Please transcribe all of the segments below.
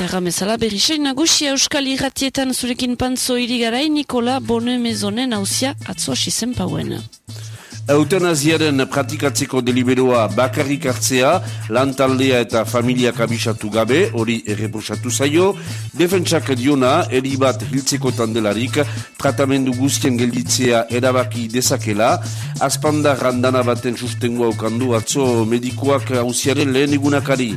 Eta erramezala berrisein nagusia euskal irratietan zurekin pantzo irigarai Nikola Bone Mezonen hausia atzoa sizen pauen. Eutanaziaren pratikatzeko deliberoa bakarrik hartzea, lantaldea eta familiak abisatu gabe, hori erreposatu zaio, defentsak diona, eri bat hiltzeko tandelarik, tratamendu guztien gelditzea erabaki dezakela, azpanda randana baten sustengoa ukandu atzo medikoak hausiaren lehen egunakari.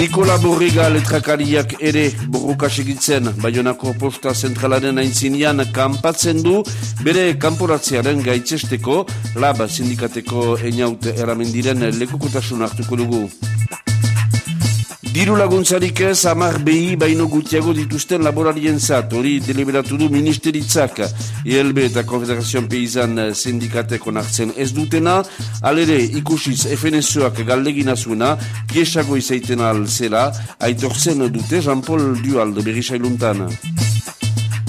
Nikola Borrega letrakariak ere borroka segitzen Bayonako posta zentralaren aintzinean kanpatzen du bere kanporatzearen gaitzesteko lab sindikateko eniaut eramendiren lekukotasun hartuko dugu. Diru laguntzarik ez, amar behi baino gutiago dituzten laborarien zat, hori deliberatu du ministeritzak, ELB eta Konfederazioan Peizan sindikateko nartzen ez dutena, alere ikusiz FNSOak galdegina zuena, piesago izaiten alzela, aitortzen dute Jean-Paul Dualdo berrisailuntan.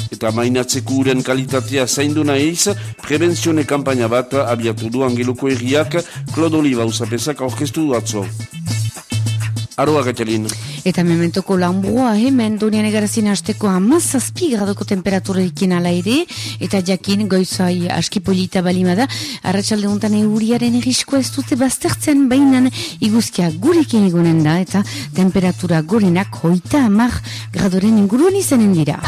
Eta mainatzeko uren kalitatea zaindu nahiz, prebenzione kampaina bat abiatu du angeloko erriak, Claude Oliva usapesak aurkestu du atzo. Aroa Gatalin. Eta mementoko lanboa hemen donian egarazin hasteko amazazpi gradoko temperatura ikin ala ere, eta jakin goizai askipolita balimada, arratsalde untan euriaren egiskoa ez dute baztertzen bainan iguzkia gurekin egonen da, eta temperatura gorenak hoita amar gradoren inguruan izanen dira.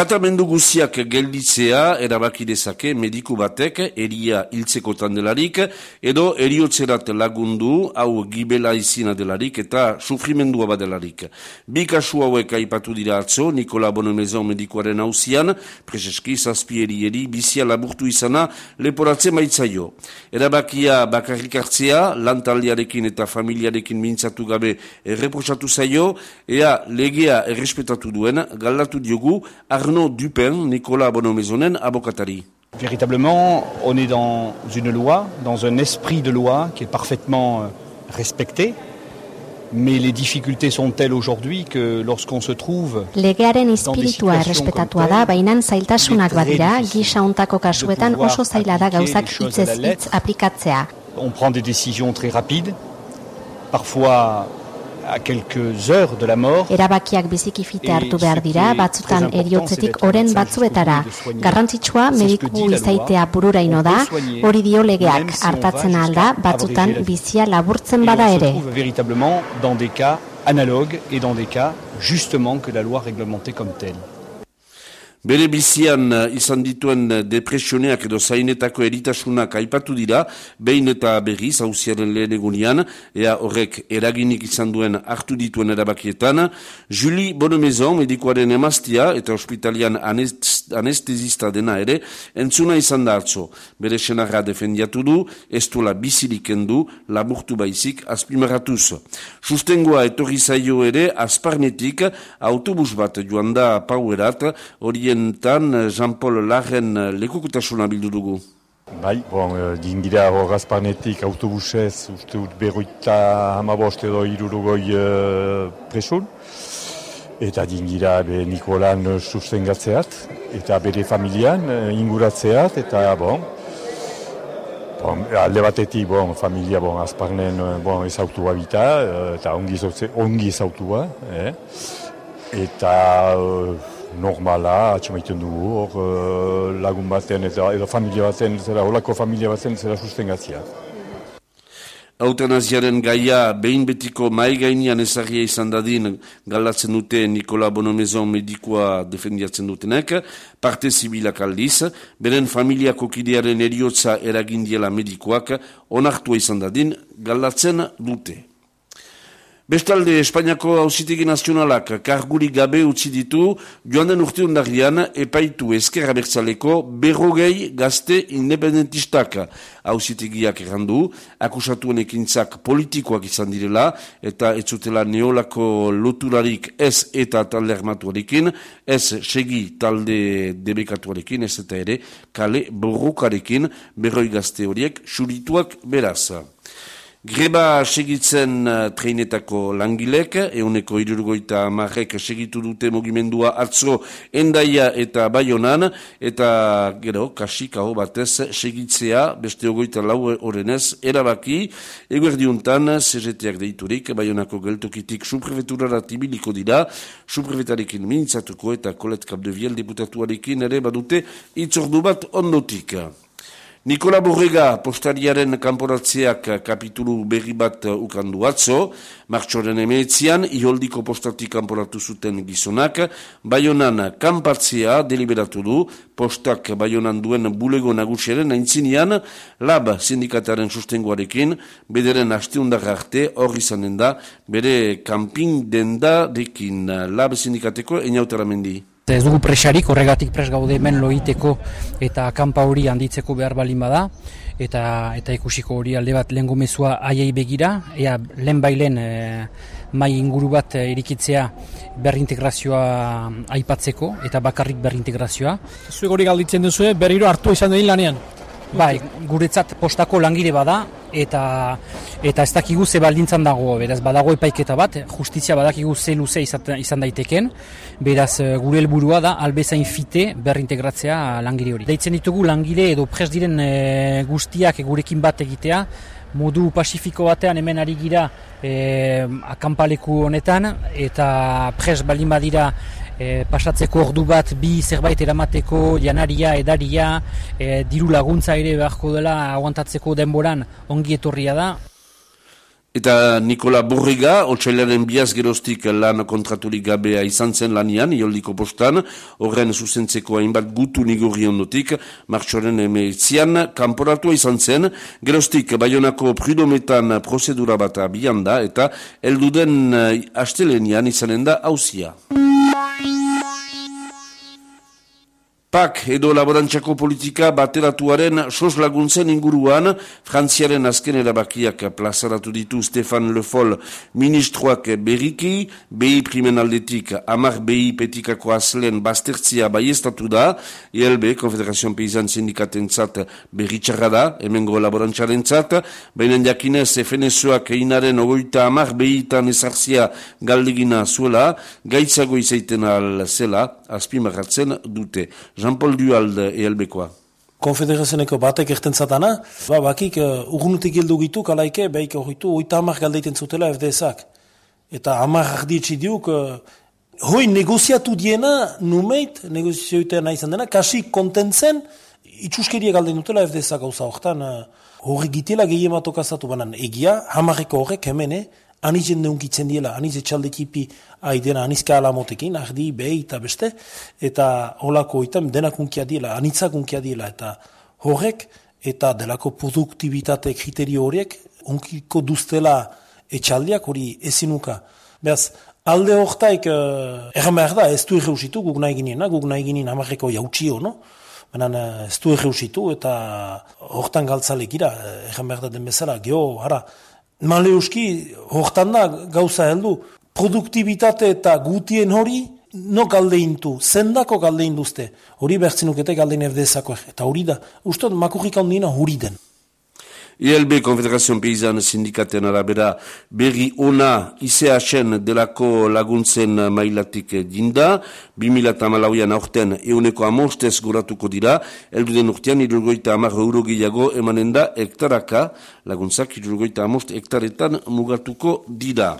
Tratamendu guziak gelditzea erabaki dezake mediku batek eria hiltzeko tandelarik edo eriotzerat lagundu hau gibela izina delarik eta sufrimendua badelarik. Bi kasu hauek aipatu dira atzo Nikola Bonomezon medikuaren hausian prezeski zazpi eri bizia laburtu izana leporatzen maitzaio. Erabakia bakarrik hartzea lantaldiarekin eta familiarekin mintzatu gabe erreposatu zaio ea legea errespetatu duen galdatu diogu arno Arnaud Dupin, Nicolas Bonomezonen, avocatari. Véritablement, on est dans une loi, dans un esprit de loi qui est parfaitement euh, respecté. Mais les difficultés sont telles aujourd'hui que lorsqu'on se trouve Legearen espiritua errespetatua da, bainan zailtasunak badira, gisa ontako kasuetan oso zaila da gauzak hitzez hitz aplikatzea. On prend des décisions très rapides, parfois a quelques heures de la mort. Erabakiak biziki fite hartu behar dira, batzutan eriotzetik oren batzuetara. Garrantzitsua mediku izaitea bururaino da, hori dio legeak hartatzen alda, batzutan bizia laburtzen bada ere. véritablement dans des cas analogues et dans des cas justement que la loi réglementait comme telle. Bere bizian eh, izan dituen eh, depresioneak edo zainetako eritasunak aipatu dira, behin eta berriz hausiaren lehen egunian, ea horrek eraginik izan duen hartu dituen erabakietan. Julie Bonemezon, medikoaren emaztia eta hospitalian anestezista dena ere, entzuna izan da hartzo. Bere senarra defendiatu du, ez duela bizirik endu, laburtu baizik, azpimaratuz. Sustengoa etorri zaio ere, azparnetik, autobus bat joan da pauerat, hori horietan Jean-Paul Larren lekukutasuna bildu dugu. Bai, bon, eh, dingira hor azpanetik autobusez, uste dut berroita hamabost edo irurugoi uh, presun. Eta dingira be Nikolan sustengatzeat, eta bere familian uh, inguratzeat, eta bon, bon, alde batetik bon, familia bon, azparnen bon, ezautu babita, eta ongi, ongi ezautua. Eh? Eta... Normala, atxamaiten dugu, hor lagun baten eta edo familia baten, zera, holako familia baten zera sustengatzia. Eutanaziaren gaia behin betiko mai gainean ezagia izan dadin galatzen dute Nikola Bonomezon medikoa defendiatzen dutenek, parte zibilak aldiz, beren familiako kidearen eriotza eragindiela medikoak onartua izan dadin galatzen dute. Bestalde, Espainiako hausitegi nazionalak karguri gabe utzi ditu joan den urte ondarian epaitu ezkerra bertzaleko berrogei gazte independentistak hausitegiak errandu, akusatuen ekintzak politikoak izan direla eta etzutela neolako loturarik ez eta talde armatuarekin, ez segi talde debekatuarekin, ez eta ere kale borrokarekin berroi gazte horiek surituak beraz. Greba segitzen uh, treinetako langilek, euneko irurgoita marrek segitu dute mugimendua atzo endaia eta baionan, eta gero, kasik hau batez segitzea, beste ogoita lau horrenez, erabaki, eguerdiuntan, CGT-ak deiturik, baionako geltokitik suprefeturara tibiliko dira, suprefetarekin mintzatuko eta kolet kapdeviel deputatuarekin ere badute itzordu bat ondotik. Nikola Borrega postariaren kanporatzeak kapitulu berri bat ukandu atzo, martxoren emeetzian, iholdiko postatik kanporatu zuten gizonak, baionan kanpatzea deliberatu du, postak baionan duen bulego nagusiaren aintzinean, lab sindikataren sustengoarekin, bederen hasteundar arte, hor izanen da, bere kamping denda dekin. Lab sindikateko eniautara mendi. Ez dugu presarik, horregatik pres gaude hemen loiteko eta kanpa hori handitzeko behar balin bada eta eta ikusiko hori alde bat lehen gomezua aiei begira, ea lehen bailen e, mai inguru bat e, irikitzea berrintegrazioa aipatzeko eta bakarrik berrintegrazioa. Zuek hori galditzen duzu, berriro hartu izan dut lanean? Bai, guretzat postako langire bada eta eta ez dakigu ze baldintzan dago, beraz badago epaiketa bat, justizia badakigu ze luze izan daiteken, beraz eh, gure helburua da albezain fite berrintegratzea langile hori. Deitzen ditugu langile edo pres diren e, guztiak gurekin bat egitea, modu pasifiko batean hemen ari gira e, akampaleku honetan eta pres balin badira e, pasatzeko ordu bat bi zerbait eramateko janaria, edaria, e, diru laguntza ere beharko dela aguantatzeko denboran ongi etorria da. Eta Nikola Borrega, otxailaren biaz gerostik lan kontraturik gabea izan zen lanian, ioldiko postan, horren zuzentzeko hainbat gutu nigurri ondotik, martxoren emeetzian, kanporatua izan zen, gerostik baionako prudometan prozedura bat abian da, eta elduden eh, astelenian izanen da hausia. PAK edo laborantxako politika bateratuaren sos laguntzen inguruan, frantziaren azken erabakiak plazaratu ditu Stefan Le Foll ministroak berriki, behi primen aldetik, amar behi petikako azlen bastertzia baiestatu da, ILB, Konfederazioan Peizan Sindikaten zat berritxarra da, emengo laborantxaren zat, baina jakinez FNSoak einaren ogoita amar behitan ezarzia galdegina zuela, gaitzago izaiten al zela, azpimarratzen dute. Jean-Paul Duald ELB-koa. Konfederazioneko batek erten zatana, ba, bakik uh, urgunutik hildu gitu, kalaike, behik horretu, oita hamar galdeiten zutela FDS-ak. Eta hamar ardietsi diuk, uh, hoi negoziatu diena, numeit, negozioitea nahi izan dena, kasi kontentzen, itxuskeria galdein dutela FDS-ak gauza horretan, uh, horre gitela gehiematok azatu banan egia, hamarreko horrek hemen, eh, anizen neunkitzen diela, anize txaldekipi aidena, anizka alamotekin, ahdi, behi eta beste, eta holako item denak unkia diela, anitzak unkia diela, eta horrek, eta delako produktibitate kriterio horiek, unkiko duztela etxaldiak hori ezinuka. Beaz, alde horretaik, uh, erran behar da, ez du erreusitu, guk nahi ginen, guk nahi ginen amarreko jautxio, no? Baina eh, ez du erreusitu, eta hortan galtzalek gira, eh, erran behar da den bezala, geho, hara, Maleuski, hortan da gauza heldu, produktibitate eta gutien hori, no galdeintu, zendako galdeinduzte, hori bertzenukete galdein efdezako, eta hori da, uste, makurrik handina hori den. ILB Konfederazioan Peizan sindikaten arabera berri ona ICHN delako laguntzen mailatik dinda, 2008an aurten euneko amostez goratuko dira, elduden urtean irurgoita amar euro gehiago emanen da hektaraka, laguntzak irurgoita amost hektaretan mugatuko dira.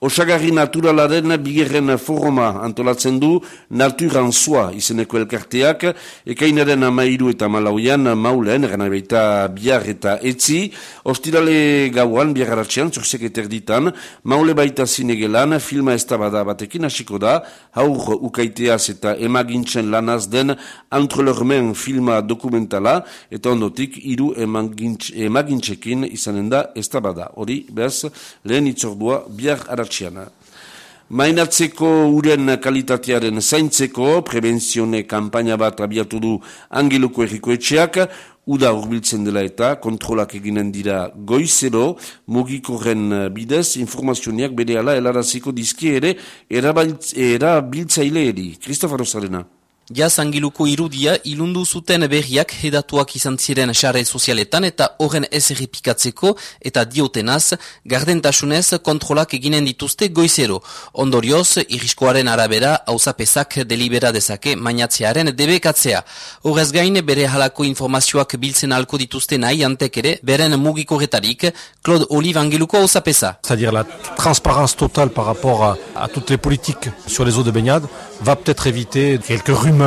Osagarri naturalaren bigerren foruma antolatzen du Naturan Zua izeneko elkarteak, ekainaren amairu eta malauian maulen, gana baita biar eta etzi, ostirale gauan, biarratxean, zurzek eterditan, maule baita zinegelan, filma ez batekin hasiko da, haur ukaiteaz eta emagintzen lanaz den antrolormen filma dokumentala, eta ondotik iru emagintzekin izanen da ez Hori, bez, lehen itzordua biar martxian. Mainatzeko uren kalitatearen zaintzeko, prebenzione kampaina bat abiatu du angeluko erriko etxeak, uda urbiltzen dela eta kontrolak eginen dira goizero, mugikorren bidez, informazioniak bere ala helaraziko dizki ere erabiltzaile eri. Kristofa Rosarena. jaz angiluko irudia ilundu zuten berriak hedatuak izan ziren xare sozialetan eta horren ez errepikatzeko eta diotenaz, gardentasunez kontrolak eginen dituzte goizero. Ondorioz, iriskoaren arabera, hauzapezak delibera dezake mainatzearen debekatzea. Horrez gain, bere halako informazioak biltzen alko dituzte nahi antek ere, beren mugiko retarik, Claude Olive Angeluko hauzapeza. C'est-à-dire la transparence totale par rapport à, à toutes les politiques sur les eaux de baignade va peut-être éviter quelques rumeurs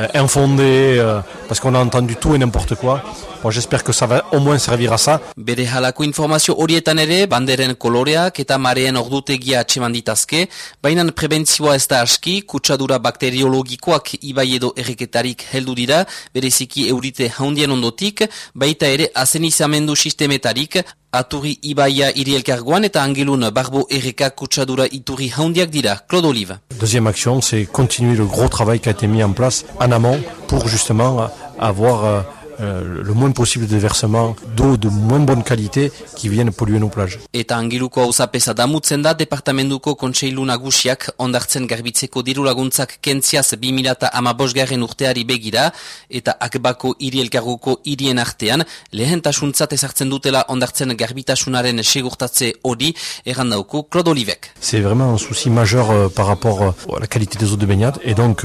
euh, infondées, euh, parce qu'on a entendu tout et n'importe quoi. Bon, j'espère que ça va au moins servir à ça. Bere halako informazio horietan ere, banderen koloreak eta mareen ordutegia atseman ditazke, baina prebentzioa ez da aski, kutsadura bakteriologikoak ibai edo erreketarik heldu dira, bereziki eurite haundien ondotik, baita ere azenizamendu sistemetarik, Aturri Ibaia irielkargoan eta angelun barbo erreka kutsadura iturri haundiak dira. Claude Olive. Deuxième action, c'est continuer le gros travail qui a été mis en place en amont pour justement avoir euh, le moins possible de versement d'eau de moins bonne qualité qui viennent polluer nos plages. Eta angiluko hauzapesa damutzen da departamentuko kontseilu nagusiak ondartzen garbitzeko diru laguntzak kentziaz 2008 garren urteari begira eta akbako hiri elkarguko hirien artean lehentasuntzat ezartzen dutela ondartzen garbitasunaren segurtatze hori errandauko Claude Olivek. C'est vraiment un souci majeur euh, par rapport euh, à la qualité des eaux de baignade et donc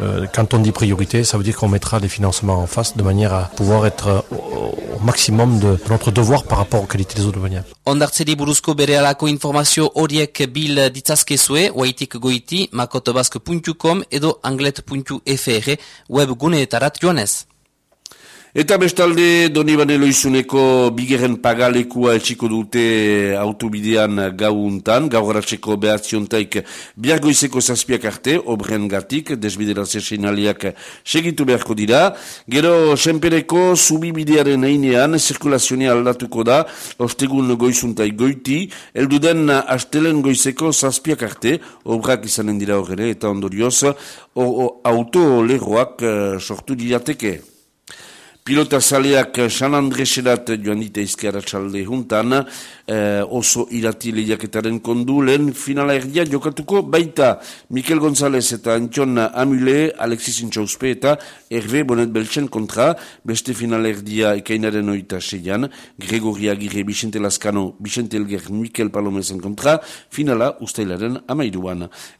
euh, euh, quand on dit priorité, ça veut dire qu'on mettra des financements en face de manière à pouvoir être au, au maximum de, notre devoir par rapport aux qualités des eaux baignade. Ondartzeri. Eta bestalde, doni banelo izuneko bigeren pagalekua etxiko dute autobidean gauntan, gauratzeko behatziontaik biargoizeko zazpiak arte, obren gatik, desbiderazio seinaliak segitu beharko dira. Gero, senpereko zubibidearen einean, zirkulazioa aldatuko da, ostegun goizuntai goiti, elduden astelen goizeko zazpiak arte, obrak izanen dira horre, eta ondorioz, auto leroak sortu diateke. Pilota zaleak San Andreserat joan dite izkiara txalde juntan, eh, oso irati lehiaketaren kondulen, finala erdia jokatuko baita Mikel González eta Antion Amule, Alexis Intxauspe eta Hervé Bonet Belchen kontra, beste finala erdia ekainaren oita seian, Gregory Agirre, Vicente Lascano, Vicente Elger, Mikel Palomezen kontra, finala ustailaren amairuan.